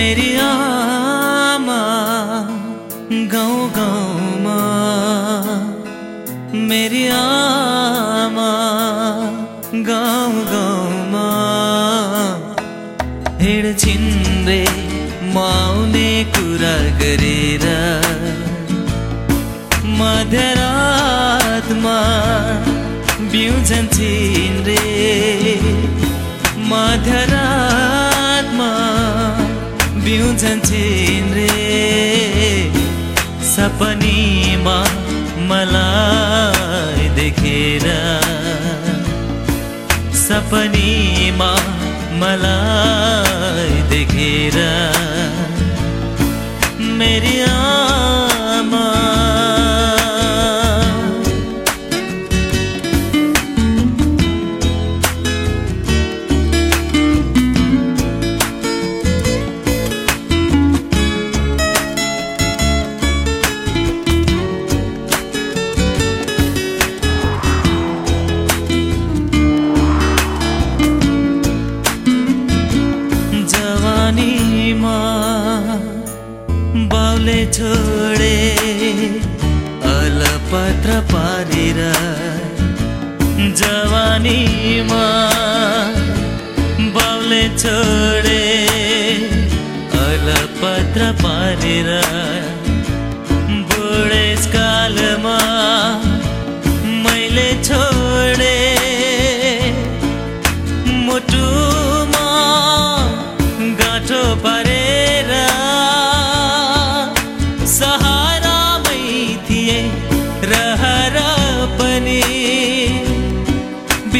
मेरी आमा गाउँ गाउँमा मेरी आमा गाउँ गाउँमा हिँड्छिन् रे माउने कुरा गरेर मध्यरातमा बिउ सपनीमा मलाई देखेर। सपनीमा मलाई बाउले छोडे अलपत्र पारेर जवानीमा बाउले छोडे अलपत्र पारेर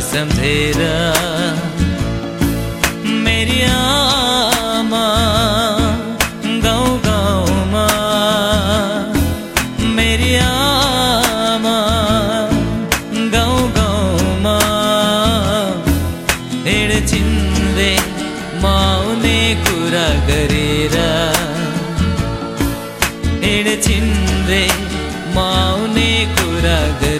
सम्झेर मेरी आमा गाउँ गाउँमा मेरी आमा गाउँ गाउँमा हिँड्छिन् रे माउने कुरा गरेर हिँड्छिन् रे माउने कुरा गरेर